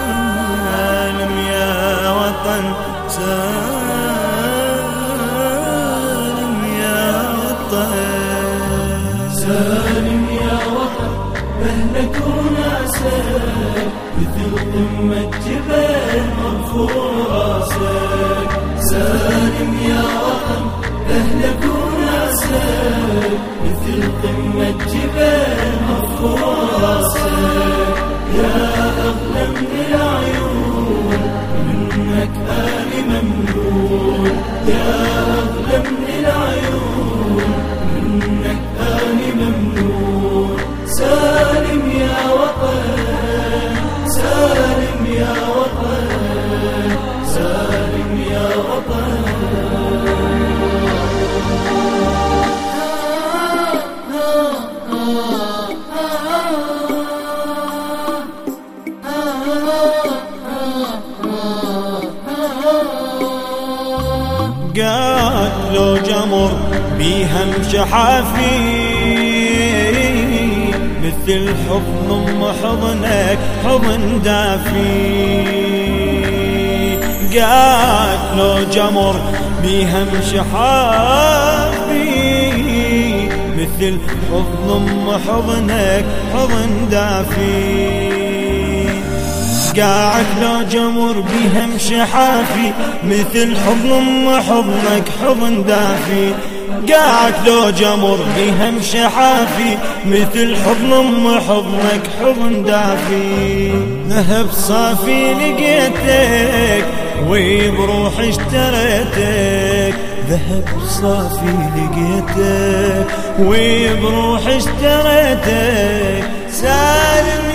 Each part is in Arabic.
سالم يا وطن سالم يا وطن. سالم يا وطن أهلك وناسك مثل قمة جبل مرفوع سالم يا وطن أهلك وناسك مثل قمة جبل ممنون جمر بيهم شحافي مثل حضن أم حضنك حضن دافي. قاد لو جمر بيهم شحافي مثل حضن أم حضنك حضن دافي. قاعد لو جمر بهم شحافي مثل حضن أم حضنك حضن دافي. قاعد لو جمر بهم شحافي مثل حضن أم حضنك حضن دافي. ذهب صافي لقيتك وبروح اشتريتك. ذهب صافي لقيتك وبروح اشتريتك. سالم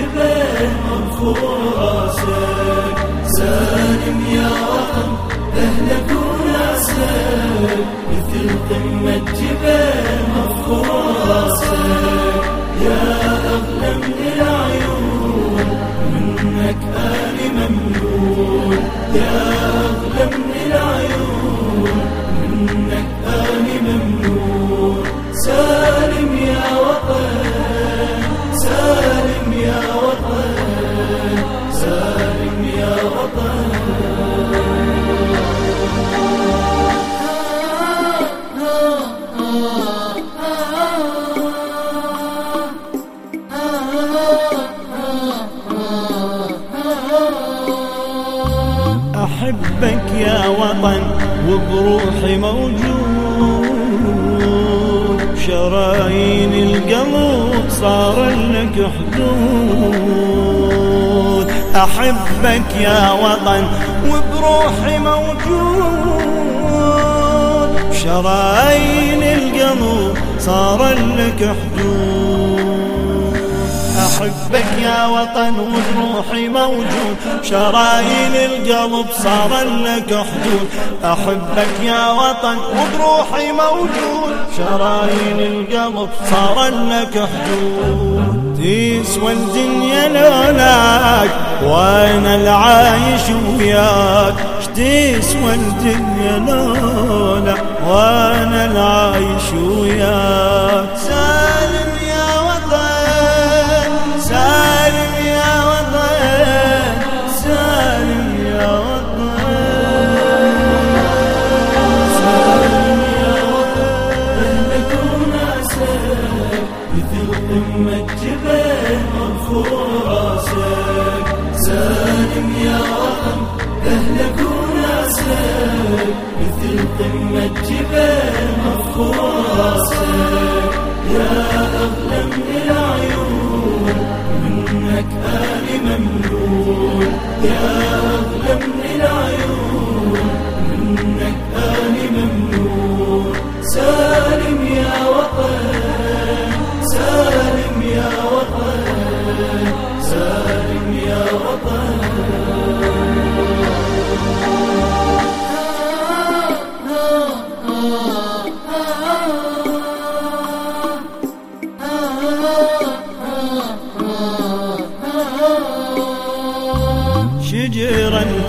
جبل مرفوع راسك سالم يا وطن أهلك وناسك مثل قمة جبل مرفوع راسك يا أغلى من العيون منك آل ممنون. يا يا وطن وبروحي موجود. شرايين القلب صار لك حدود. أحبك يا وطن وبروحي موجود. شرايين القلب صار لك حدود. أحبك يا وطن وبروحي موجود. شرايين القلب صار لك حدود. أحبك يا وطن وبروحي موجود. شرايين القلب صار لك حدود. تسوى الدنيا لولاك وأنا العايش وياك؟ تسوى الدنيا لولا وأنا العايش وياك؟ مثل قمة مرفوع راسك يا أغلى من العيون. منك آل ممنون يا أغلى من العيون. منك آل ممنون سالم يا وطن سالم يا وطن سالم يا وطن.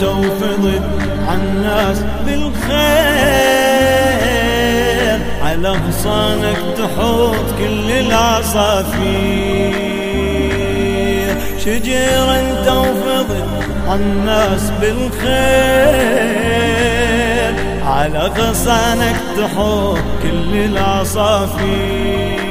توفضت عالناس بالخير. على غصانك تحوط كل العصافير. شجرا توفضت عالناس بالخير. على غصانك تحوط كل العصافير.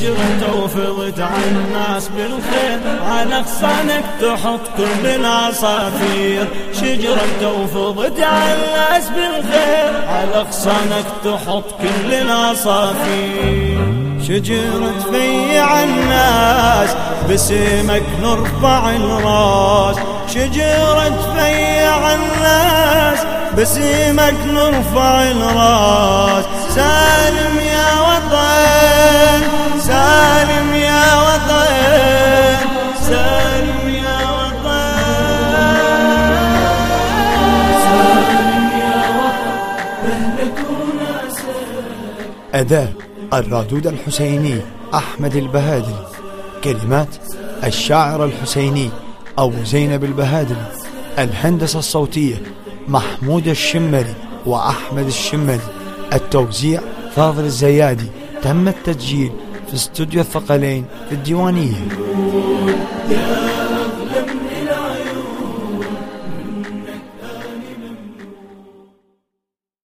شجرة وفضت على الناس بالخير. على أغصانك تحط كل العصافير. شجرة وفضت على الناس بالخير. على أغصانك تحط كل العصافير. شجرة تفيع الناس بسمك نرفع الراس. شجرة تفيع الناس بسمك نرفع الراس. سالم يا وطن. سالم يا وطن سالم يا وطن. سالم يا وطن أداء الرادود الحسيني أحمد البهادلي كلمات الشاعر الحسيني أبو زينب البهادلي الهندسة الصوتية محمود الشمري وأحمد الشمري التوزيع فاضل الزيادي تم التسجيل في استوديو الثقلين في الديوانية.